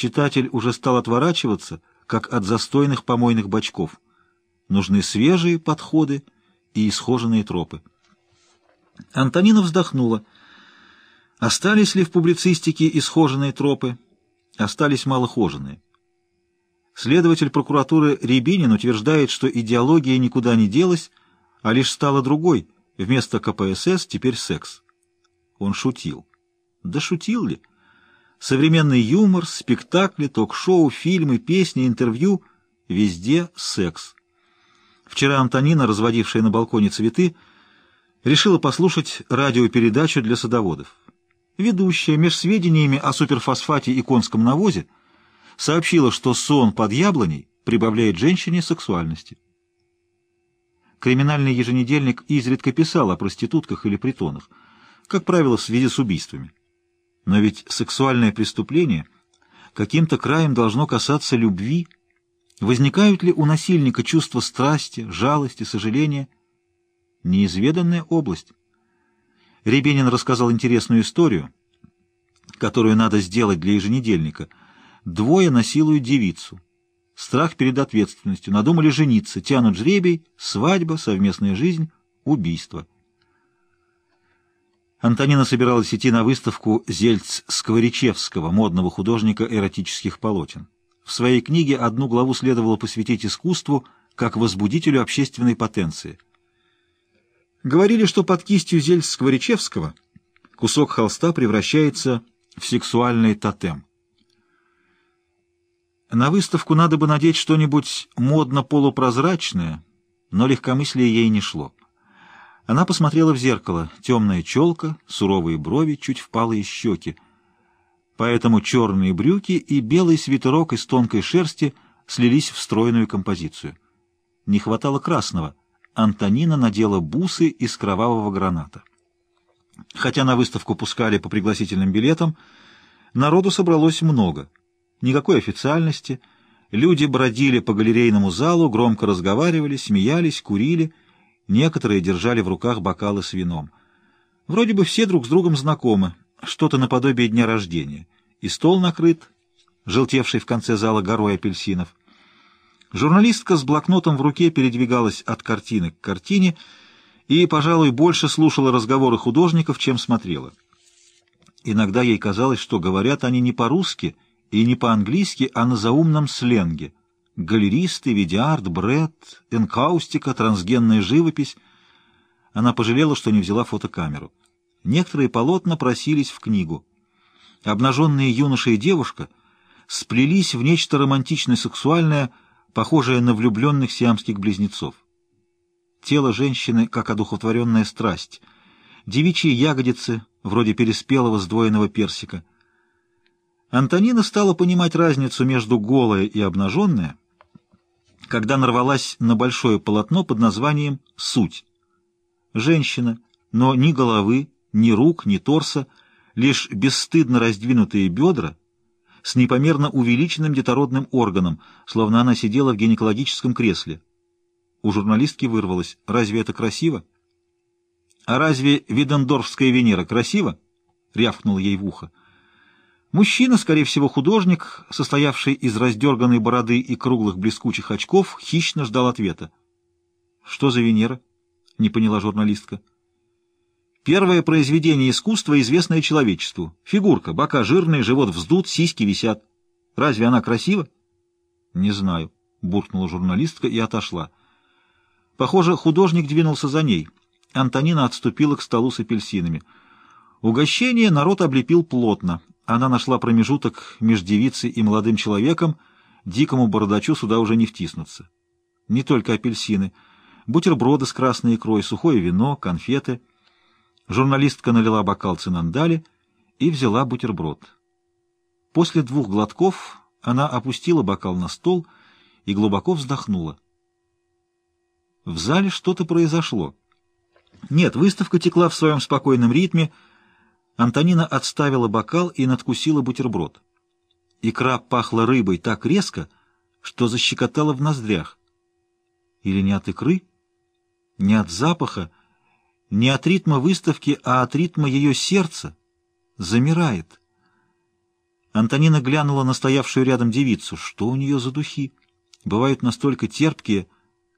Читатель уже стал отворачиваться, как от застойных помойных бачков. Нужны свежие подходы и исхоженные тропы. Антонина вздохнула. Остались ли в публицистике исхоженные тропы? Остались малохоженные. Следователь прокуратуры Рябинин утверждает, что идеология никуда не делась, а лишь стала другой. Вместо КПСС теперь секс. Он шутил. Да шутил ли? Современный юмор, спектакли, ток-шоу, фильмы, песни, интервью — везде секс. Вчера Антонина, разводившая на балконе цветы, решила послушать радиопередачу для садоводов. Ведущая, меж сведениями о суперфосфате и конском навозе, сообщила, что сон под яблоней прибавляет женщине сексуальности. Криминальный еженедельник изредка писал о проститутках или притонах, как правило, в связи с убийствами. Но ведь сексуальное преступление каким-то краем должно касаться любви. Возникают ли у насильника чувства страсти, жалости, сожаления? Неизведанная область. Рябинин рассказал интересную историю, которую надо сделать для еженедельника. Двое насилуют девицу. Страх перед ответственностью. Надумали жениться. Тянут жребий, свадьба, совместная жизнь, убийство. Антонина собиралась идти на выставку Зельц-Скворечевского, модного художника эротических полотен. В своей книге одну главу следовало посвятить искусству как возбудителю общественной потенции. Говорили, что под кистью Зельц-Скворечевского кусок холста превращается в сексуальный тотем. На выставку надо бы надеть что-нибудь модно-полупрозрачное, но легкомыслие ей не шло. Она посмотрела в зеркало. Темная челка, суровые брови, чуть впалые щеки. Поэтому черные брюки и белый свитерок из тонкой шерсти слились в стройную композицию. Не хватало красного. Антонина надела бусы из кровавого граната. Хотя на выставку пускали по пригласительным билетам, народу собралось много. Никакой официальности. Люди бродили по галерейному залу, громко разговаривали, смеялись, курили — Некоторые держали в руках бокалы с вином. Вроде бы все друг с другом знакомы, что-то наподобие дня рождения. И стол накрыт, желтевший в конце зала горой апельсинов. Журналистка с блокнотом в руке передвигалась от картины к картине и, пожалуй, больше слушала разговоры художников, чем смотрела. Иногда ей казалось, что говорят они не по-русски и не по-английски, а на заумном сленге — галеристы, видеарт, бред, энкаустика, трансгенная живопись. Она пожалела, что не взяла фотокамеру. Некоторые полотна просились в книгу. Обнаженные юноша и девушка сплелись в нечто романтично-сексуальное, похожее на влюбленных сиамских близнецов. Тело женщины, как одухотворенная страсть, девичьи ягодицы, вроде переспелого сдвоенного персика. Антонина стала понимать разницу между голое и обнаженное, когда нарвалась на большое полотно под названием «Суть». Женщина, но ни головы, ни рук, ни торса, лишь бесстыдно раздвинутые бедра с непомерно увеличенным детородным органом, словно она сидела в гинекологическом кресле. У журналистки вырвалось «Разве это красиво?» «А разве Видендорфская Венера красива?» — рявкнул ей в ухо. Мужчина, скорее всего художник, состоявший из раздерганной бороды и круглых блескучих очков, хищно ждал ответа. «Что за Венера?» — не поняла журналистка. «Первое произведение искусства, известное человечеству. Фигурка, бока жирные, живот вздут, сиськи висят. Разве она красива?» «Не знаю», — буркнула журналистка и отошла. Похоже, художник двинулся за ней. Антонина отступила к столу с апельсинами. Угощение народ облепил плотно. Она нашла промежуток между девицей и молодым человеком, дикому бородачу сюда уже не втиснуться. Не только апельсины, бутерброды с красной икрой, сухое вино, конфеты. Журналистка налила бокал цинандали и взяла бутерброд. После двух глотков она опустила бокал на стол и глубоко вздохнула. В зале что-то произошло. Нет, выставка текла в своем спокойном ритме, Антонина отставила бокал и надкусила бутерброд. Икра пахла рыбой так резко, что защекотала в ноздрях. Или не от икры, не от запаха, не от ритма выставки, а от ритма ее сердца. Замирает. Антонина глянула на стоявшую рядом девицу. Что у нее за духи? Бывают настолько терпкие,